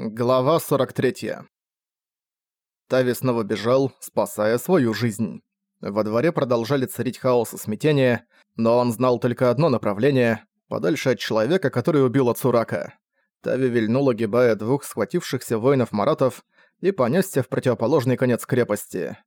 Глава 43. Тави снова бежал, спасая свою жизнь. Во дворе продолжали царить хаос и смятение, но он знал только одно направление – подальше от человека, который убил Ацурака. Тави вильнул, огибая двух схватившихся воинов-маратов, и понесся в противоположный конец крепости.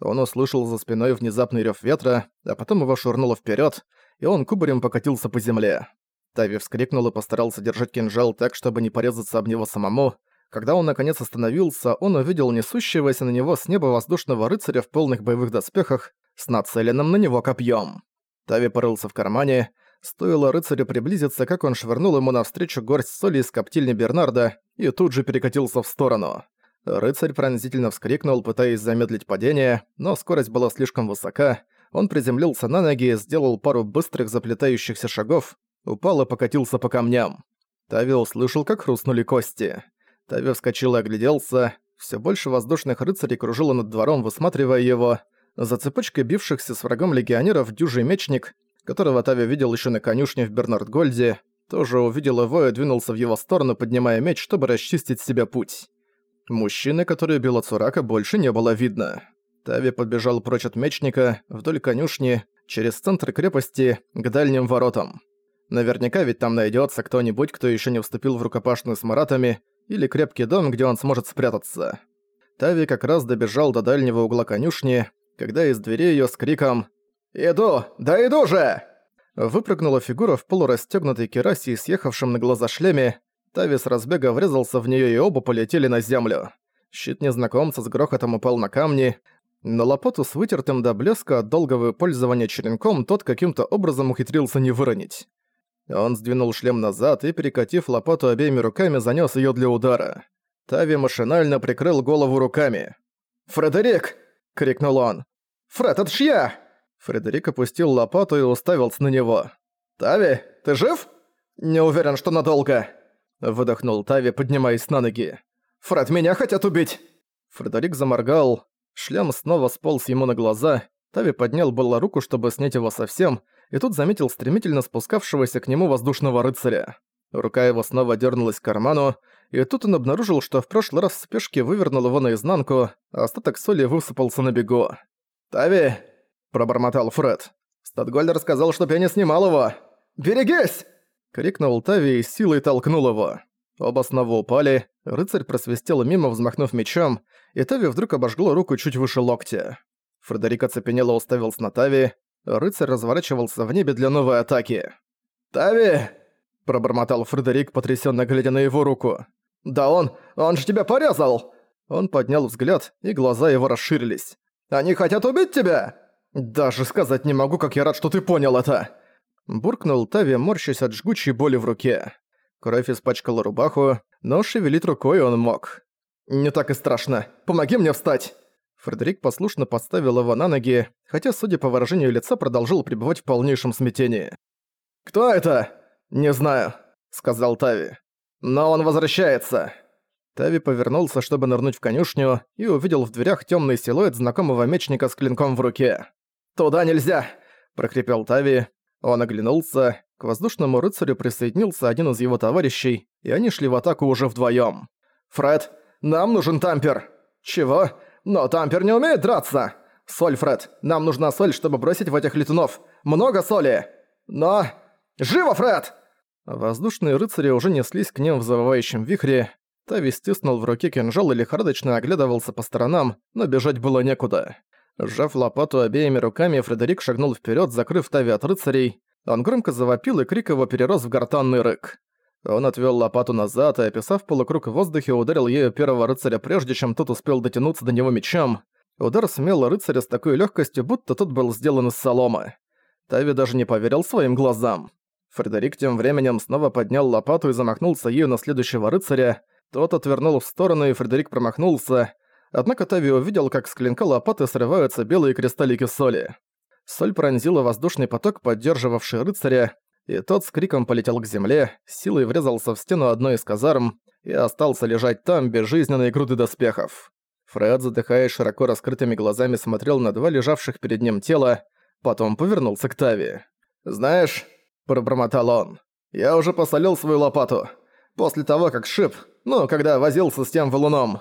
Он услышал за спиной внезапный рев ветра, а потом его швырнуло вперед, и он кубарем покатился по земле. Тави вскрикнул и постарался держать кинжал так, чтобы не порезаться об него самому. Когда он наконец остановился, он увидел несущегося на него с неба воздушного рыцаря в полных боевых доспехах с нацеленным на него копьем. Тави порылся в кармане. Стоило рыцарю приблизиться, как он швырнул ему навстречу горсть соли из коптильни Бернарда и тут же перекатился в сторону. Рыцарь пронзительно вскрикнул, пытаясь замедлить падение, но скорость была слишком высока. Он приземлился на ноги, сделал пару быстрых заплетающихся шагов упал и покатился по камням. Тави услышал, как хрустнули кости. Тави вскочил и огляделся. Все больше воздушных рыцарей кружило над двором, высматривая его. За цепочкой бившихся с врагом легионеров дюжий мечник, которого Тави видел еще на конюшне в Бернард-Гольде, тоже увидел его и двинулся в его сторону, поднимая меч, чтобы расчистить себе путь. Мужчины, который убил Цурака, больше не было видно. Тави подбежал прочь от мечника, вдоль конюшни, через центр крепости, к дальним воротам. Наверняка ведь там найдется кто-нибудь, кто еще не вступил в рукопашную с маратами, или крепкий дом, где он сможет спрятаться. Тави как раз добежал до дальнего угла конюшни, когда из двери ее с криком «Иду! Да иду же!» Выпрыгнула фигура в полурастегнутой керасе и съехавшем на глаза шлеме. Тави с разбега врезался в нее и оба полетели на землю. Щит незнакомца с грохотом упал на камни, но лопату с вытертым до блеска от долгого пользования черенком тот каким-то образом ухитрился не выронить. Он сдвинул шлем назад и, перекатив лопату обеими руками, занёс её для удара. Тави машинально прикрыл голову руками. «Фредерик!» — крикнул он. «Фред, это ж я!» Фредерик опустил лопату и уставился на него. «Тави, ты жив?» «Не уверен, что надолго!» Выдохнул Тави, поднимаясь на ноги. «Фред, меня хотят убить!» Фредерик заморгал. Шлем снова сполз ему на глаза. Тави поднял было руку, чтобы снять его совсем, и тут заметил стремительно спускавшегося к нему воздушного рыцаря. Рука его снова дернулась к карману, и тут он обнаружил, что в прошлый раз в спешке вывернул его наизнанку, а остаток соли высыпался на бегу. «Тави!» – пробормотал Фред. «Статгольдер сказал, чтоб я снимал его! Берегись!» – крикнул Тави и силой толкнул его. Оба снова упали, рыцарь просвистел мимо, взмахнув мечом, и Тави вдруг обожгло руку чуть выше локтя. Фредерик оцепенело уставился на Тави, рыцарь разворачивался в небе для новой атаки. «Тави!» – пробормотал Фредерик, потрясённо глядя на его руку. «Да он... он же тебя порезал!» Он поднял взгляд, и глаза его расширились. «Они хотят убить тебя!» «Даже сказать не могу, как я рад, что ты понял это!» Буркнул Тави, морщась от жгучей боли в руке. Кровь испачкала рубаху, но шевелить рукой он мог. «Не так и страшно. Помоги мне встать!» Фредерик послушно поставил его на ноги, хотя, судя по выражению лица, продолжил пребывать в полнейшем смятении. «Кто это?» «Не знаю», — сказал Тави. «Но он возвращается». Тави повернулся, чтобы нырнуть в конюшню, и увидел в дверях темный силуэт знакомого мечника с клинком в руке. «Туда нельзя!» – прокрепел Тави. Он оглянулся. К воздушному рыцарю присоединился один из его товарищей, и они шли в атаку уже вдвоем. «Фред, нам нужен тампер!» «Чего? Но Тампер не умеет драться! Соль, Фред, нам нужна соль, чтобы бросить в этих летунов. Много соли! Но... Живо, Фред!» Воздушные рыцари уже неслись к ним в завывающем вихре. Тави стиснул в руке кинжал и лихорадочно оглядывался по сторонам, но бежать было некуда. Сжав лопату обеими руками, Фредерик шагнул вперед, закрыв Тави от рыцарей. Он громко завопил, и крик его перерос в гортанный рык. Он отвел лопату назад и, описав полукруг в воздухе, ударил ею первого рыцаря прежде, чем тот успел дотянуться до него мечом. Удар смел рыцаря с такой легкостью, будто тот был сделан из соломы. Тави даже не поверил своим глазам. Фредерик тем временем снова поднял лопату и замахнулся ею на следующего рыцаря. Тот отвернул в сторону, и Фредерик промахнулся. Однако Тави увидел, как с клинка лопаты срываются белые кристаллики соли. Соль пронзила воздушный поток, поддерживавший рыцаря, и тот с криком полетел к земле, силой врезался в стену одной из казарм и остался лежать там безжизненной груды доспехов. Фред, задыхаясь широко раскрытыми глазами, смотрел на два лежавших перед ним тела, потом повернулся к Тави. «Знаешь», — пробормотал он, — «я уже посолил свою лопату. После того, как шип, Ну, когда возился с тем валуном».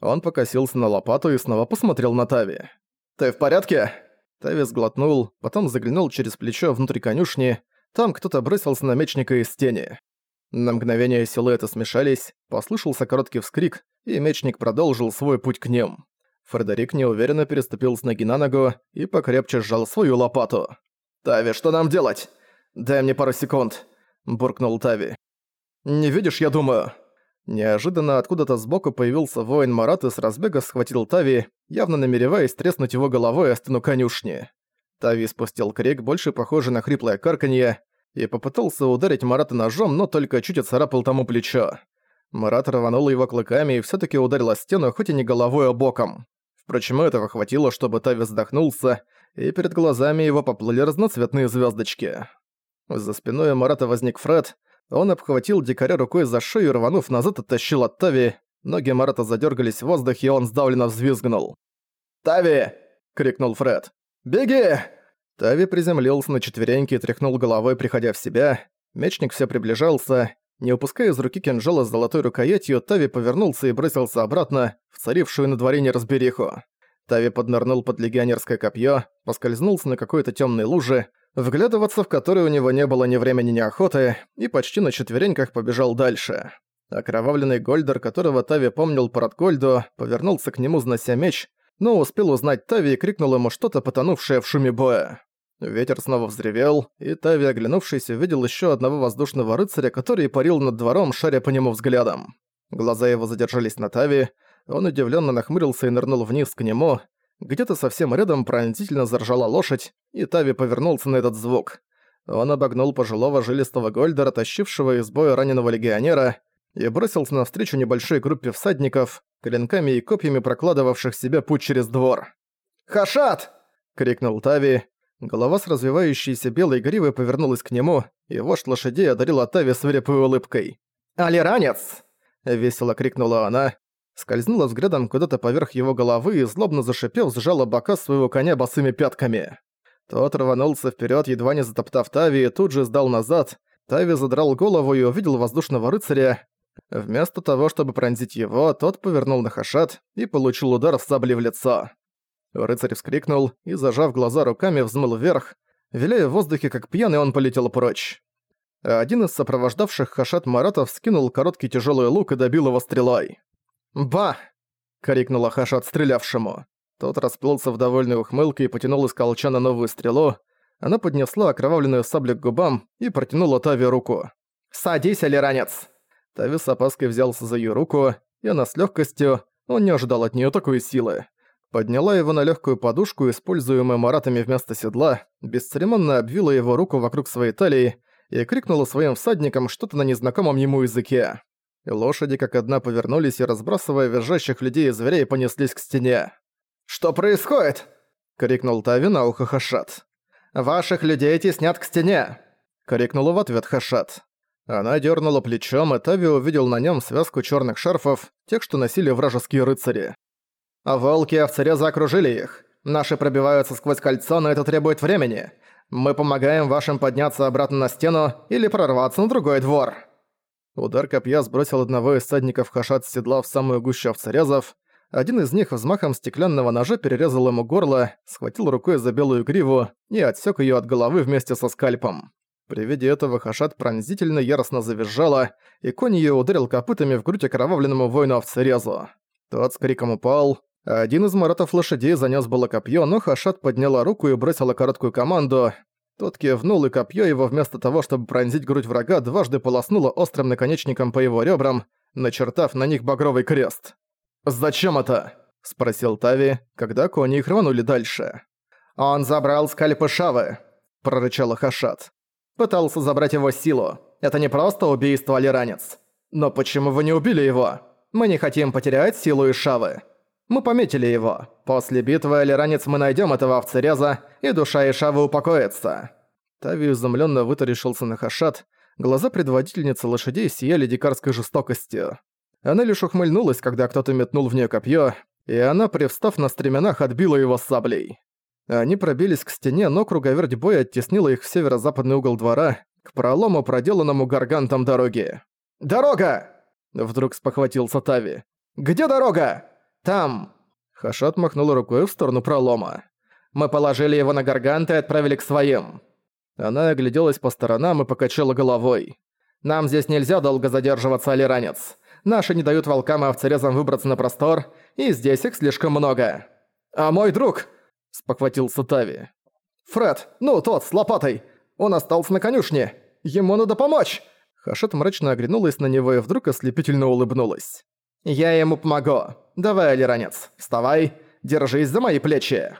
Он покосился на лопату и снова посмотрел на Тави. «Ты в порядке?» Тави сглотнул, потом заглянул через плечо внутрь конюшни. Там кто-то бросился на мечника из тени. На мгновение силуэты смешались, послышался короткий вскрик, и мечник продолжил свой путь к ним. Фредерик неуверенно переступил с ноги на ногу и покрепче сжал свою лопату. «Тави, что нам делать? Дай мне пару секунд», – буркнул Тави. «Не видишь, я думаю». Неожиданно откуда-то сбоку появился воин Марат и с разбега схватил Тави, явно намереваясь треснуть его головой о стену конюшни. Тави спустил крик, больше похожий на хриплое карканье, и попытался ударить Марата ножом, но только чуть оцарапал тому плечо. Марат рванул его клыками и все таки ударил о стену, хоть и не головой, а боком. Впрочем, этого хватило, чтобы Тави вздохнулся, и перед глазами его поплыли разноцветные звездочки. За спиной Марата возник Фред, он обхватил дикаря рукой за шею, рванув назад, оттащил от Тави. Ноги Марата задергались в воздухе, и он сдавленно взвизгнул. «Тави!» — крикнул Фред. «Беги!» Тави приземлился на четвереньки и тряхнул головой, приходя в себя. Мечник все приближался. Не упуская из руки кинжала с золотой рукоятью, Тави повернулся и бросился обратно, в царившую на дворе неразбериху. Тави поднырнул под легионерское копье, поскользнулся на какой-то темной луже, вглядываться в которой у него не было ни времени, ни охоты, и почти на четвереньках побежал дальше. Окровавленный Гольдер, которого Тави помнил по Радгольду, повернулся к нему, снося меч, но успел узнать Тави и крикнул ему что-то, потонувшее в шуме боя. Ветер снова взревел, и Тави, оглянувшись, увидел еще одного воздушного рыцаря, который парил над двором, шаря по нему взглядом. Глаза его задержались на Тави, он удивленно нахмурился и нырнул вниз к нему, где-то совсем рядом пронзительно заржала лошадь, и Тави повернулся на этот звук. Он обогнул пожилого жилистого Гольдера, тащившего из боя раненого легионера, и бросился навстречу небольшой группе всадников, клинками и копьями прокладывавших себе путь через двор. «Хашат!» — крикнул Тави. Голова с развивающейся белой гривой повернулась к нему, и вождь лошадей одарила Тави свирепой улыбкой. «Алиранец!» — весело крикнула она, скользнула взглядом куда-то поверх его головы и, злобно зашипев, сжала бока своего коня босыми пятками. Тот рванулся вперед, едва не затоптав Тави, и тут же сдал назад. Тави задрал голову и увидел воздушного рыцаря. Вместо того, чтобы пронзить его, тот повернул на хашат и получил удар в сабли в лицо. Рыцарь вскрикнул и, зажав глаза руками, взмыл вверх. Виляя в воздухе, как пьяный, он полетел прочь. Один из сопровождавших хашат маратов скинул короткий тяжелый лук и добил его стрелой. «Ба!» — крикнула Хаша отстрелявшему. Тот расплылся в довольной ухмылке и потянул из колчана новую стрелу. Она поднесла окровавленную саблю к губам и протянула Тави руку. «Садись, алиранец!» Тави с опаской взялся за ее руку, и она с легкостью, он не ожидал от нее такой силы. Подняла его на легкую подушку, используемую маратами вместо седла, бесцеремонно обвила его руку вокруг своей талии и крикнула своим всадникам что-то на незнакомом ему языке. Лошади как одна повернулись и, разбрасывая визжащих людей и зверей, понеслись к стене. «Что происходит?» — крикнул Тави на ухо Хашат. «Ваших людей теснят к стене!» — крикнула в ответ Хашат. Она дернула плечом, и Тави увидел на нем связку черных шарфов, тех, что носили вражеские рыцари. А волки и овцерезы окружили их. Наши пробиваются сквозь кольцо, но это требует времени. Мы помогаем вашим подняться обратно на стену или прорваться на другой двор». Удар копья сбросил одного из садников Хашат с седла в самую гущу овцерезов. Один из них взмахом стеклянного ножа перерезал ему горло, схватил рукой за белую гриву и отсек ее от головы вместе со скальпом. При виде этого Хашат пронзительно яростно завизжала, и конь ее ударил копытами в грудь окровавленному воину овцерезу. Тот с криком упал. Один из маратов лошадей занес было копье, но Хашат подняла руку и бросила короткую команду. Тот кивнул, и копье его вместо того, чтобы пронзить грудь врага, дважды полоснуло острым наконечником по его ребрам, начертав на них багровый крест. «Зачем это?» – спросил Тави, когда кони их рванули дальше. «Он забрал скальпы Шавы», – прорычала Хашат. «Пытался забрать его силу. Это не просто убийство, а ранец. Но почему вы не убили его? Мы не хотим потерять силу и Шавы. Мы пометили его. После битвы Алиранец мы найдем этого овцереза, и душа Ишавы упокоится». Тави изумленно вытаращился на Хашат, глаза предводительницы лошадей сияли дикарской жестокостью. Она лишь ухмыльнулась, когда кто-то метнул в нее копье, и она, привстав на стременах, отбила его саблей. Они пробились к стене, но круговерть боя оттеснила их в северо-западный угол двора, к пролому, проделанному гаргантом дороги. «Дорога!» Вдруг спохватился Тави. «Где дорога?» «Там!» Хашат махнула рукой в сторону пролома. «Мы положили его на гарганты и отправили к своим». Она огляделась по сторонам и покачала головой. «Нам здесь нельзя долго задерживаться, Алиранец. Наши не дают волкам и овцерезам выбраться на простор, и здесь их слишком много». «А мой друг?» – спохватился Тави. «Фред, ну тот, с лопатой. Он остался на конюшне. Ему надо помочь!» Хашет мрачно оглянулась на него и вдруг ослепительно улыбнулась. «Я ему помогу. Давай, Алиранец, вставай, держись за мои плечи!»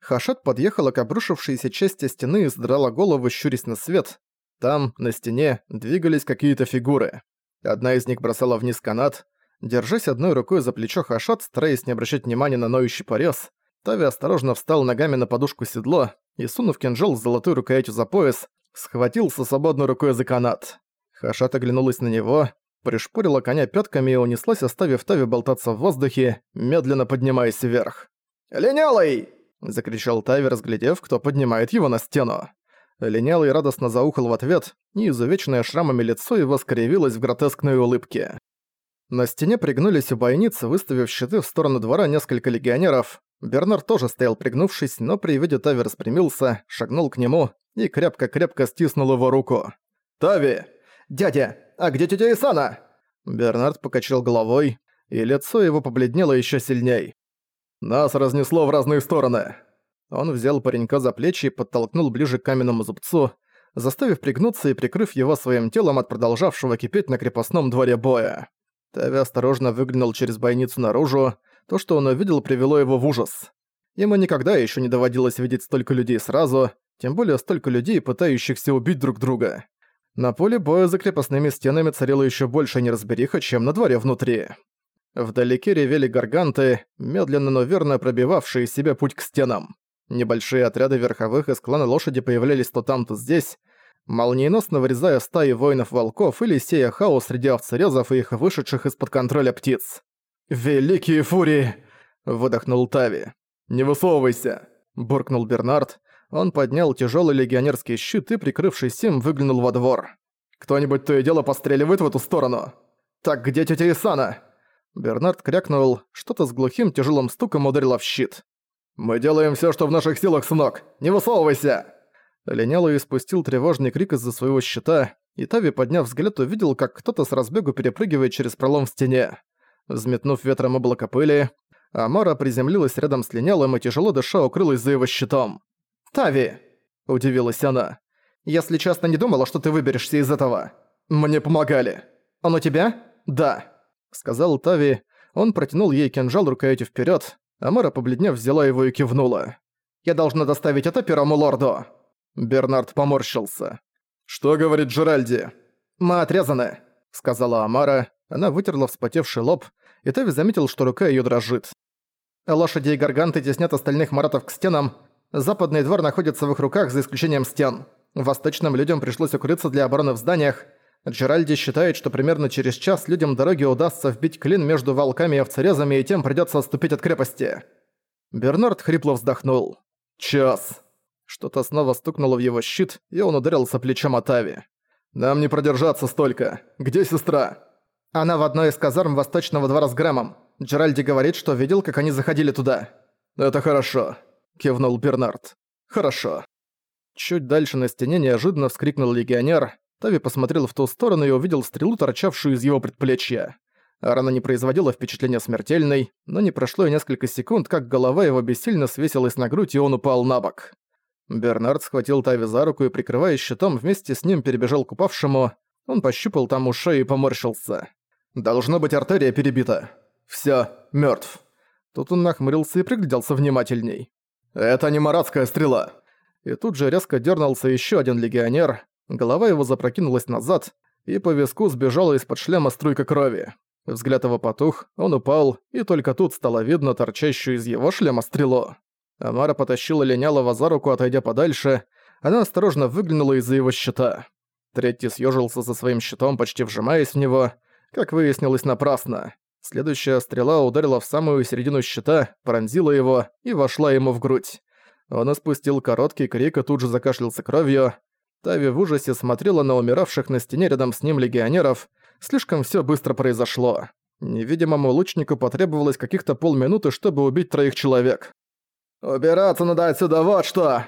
Хашет подъехала к обрушившейся части стены и задрала голову, щурясь на свет. Там, на стене, двигались какие-то фигуры. Одна из них бросала вниз канат. Держась одной рукой за плечо Хашат, стараясь не обращать внимания на ноющий порез, Тави осторожно встал ногами на подушку седла и, сунув кинжал с золотой рукоятью за пояс, схватился свободной рукой за канат. Хашат оглянулась на него, пришпорила коня пятками и унеслась, оставив Тави болтаться в воздухе, медленно поднимаясь вверх. «Линялый!» – закричал Тави, разглядев, кто поднимает его на стену. Линялый радостно заухал в ответ, и изувеченное шрамами лицо его скривилось в гротескной улыбке. На стене пригнулись у бойницы, выставив щиты в сторону двора несколько легионеров. Бернар тоже стоял пригнувшись, но при виде Тави распрямился, шагнул к нему и крепко-крепко стиснул его руку. «Тави! Дядя, а где тетя Исана?» Бернард покачал головой, и лицо его побледнело еще сильней. «Нас разнесло в разные стороны». Он взял паренька за плечи и подтолкнул ближе к каменному зубцу, заставив пригнуться и прикрыв его своим телом от продолжавшего кипеть на крепостном дворе боя. Тави осторожно выглянул через бойницу наружу, то, что он увидел, привело его в ужас. Ему никогда еще не доводилось видеть столько людей сразу, тем более столько людей, пытающихся убить друг друга. На поле боя за крепостными стенами царила еще больше неразбериха, чем на дворе внутри. Вдалеке ревели гарганты, медленно, но верно пробивавшие себе путь к стенам. Небольшие отряды верховых из клана лошади появлялись то там, то здесь, молниеносно вырезая стаи воинов-волков или сея хаос среди овцерезов и их вышедших из-под контроля птиц. «Великие фурии!» – выдохнул Тави. «Не высовывайся!» – буркнул Бернард. Он поднял тяжелый легионерский щит и, прикрывшись им, выглянул во двор. «Кто-нибудь то и дело постреливает в эту сторону!» «Так где тетя Исана?» Бернард крякнул, что-то с глухим тяжелым стуком ударило в щит. «Мы делаем все, что в наших силах, сынок! Не высовывайся!» Линялый испустил тревожный крик из-за своего щита, и Тави, подняв взгляд, увидел, как кто-то с разбегу перепрыгивает через пролом в стене. Взметнув ветром облако пыли, Амара приземлилась рядом с линялым и тяжело дыша укрылась за его щитом. «Тави!» – удивилась она. «Если честно, не думала, что ты выберешься из этого. Мне помогали. Он у тебя?» «Да», – сказал Тави. Он протянул ей кинжал рукоятью вперед. Амара, побледнев, взяла его и кивнула. «Я должна доставить это первому лорду!» Бернард поморщился. «Что говорит Джеральди?» «Мы отрезаны», — сказала Амара. Она вытерла вспотевший лоб, и Тави заметил, что рука её дрожит. Лошади и гарганты теснят остальных маратов к стенам. Западный двор находится в их руках, за исключением стен. Восточным людям пришлось укрыться для обороны в зданиях. Джеральди считает, что примерно через час людям дороги удастся вбить клин между волками и овцерезами, и тем придётся отступить от крепости. Бернард хрипло вздохнул. «Час». Что-то снова стукнуло в его щит, и он ударился плечом Атави. «Нам не продержаться столько. Где сестра?» Она в одной из казарм Восточного двора с Грэмом. Джеральди говорит, что видел, как они заходили туда. «Это хорошо», — кивнул Бернард. «Хорошо». Чуть дальше на стене неожиданно вскрикнул легионер. Тави посмотрел в ту сторону и увидел стрелу, торчавшую из его предплечья. Рана не производила впечатления смертельной, но не прошло и несколько секунд, как голова его бессильно свесилась на грудь, и он упал на бок. Бернард схватил Тави за руку и, прикрываясь щитом, вместе с ним перебежал к упавшему. Он пощупал там ушей и поморщился. Должно быть, артерия перебита. Всё, мёртв. Тут он нахмурился и пригляделся внимательней. Это не маратская стрела. И тут же резко дернулся ещё один легионер. Голова его запрокинулась назад, и по виску сбежала из-под шлема струйка крови. Взгляд его потух, он упал, и только тут стало видно торчащую из его шлема стрелу. Амара потащила Ленялова за руку, отойдя подальше. Она осторожно выглянула из-за его щита. Третий съежился за своим щитом, почти вжимаясь в него. Как выяснилось, напрасно. Следующая стрела ударила в самую середину щита, пронзила его и вошла ему в грудь. Он испустил короткий крик и тут же закашлялся кровью. Тави в ужасе смотрела на умиравших на стене рядом с ним легионеров, Слишком всё быстро произошло. Невидимому лучнику потребовалось каких-то полминуты, чтобы убить троих человек. «Убираться надо отсюда, вот что!»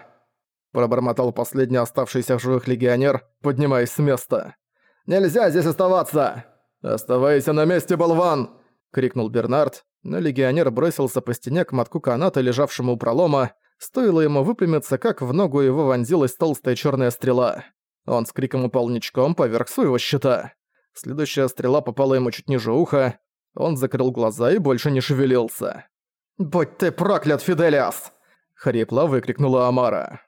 Пробормотал последний оставшийся в живых легионер, поднимаясь с места. «Нельзя здесь оставаться!» «Оставайся на месте, болван!» — крикнул Бернард, но легионер бросился по стене к мотку каната, лежавшему у пролома. Стоило ему выпрямиться, как в ногу его вонзилась толстая черная стрела. Он с криком упал ничком поверх своего щита. Следующая стрела попала ему чуть ниже уха. Он закрыл глаза и больше не шевелился. «Будь ты проклят, Фиделиас!» — хрипло выкрикнула Амара.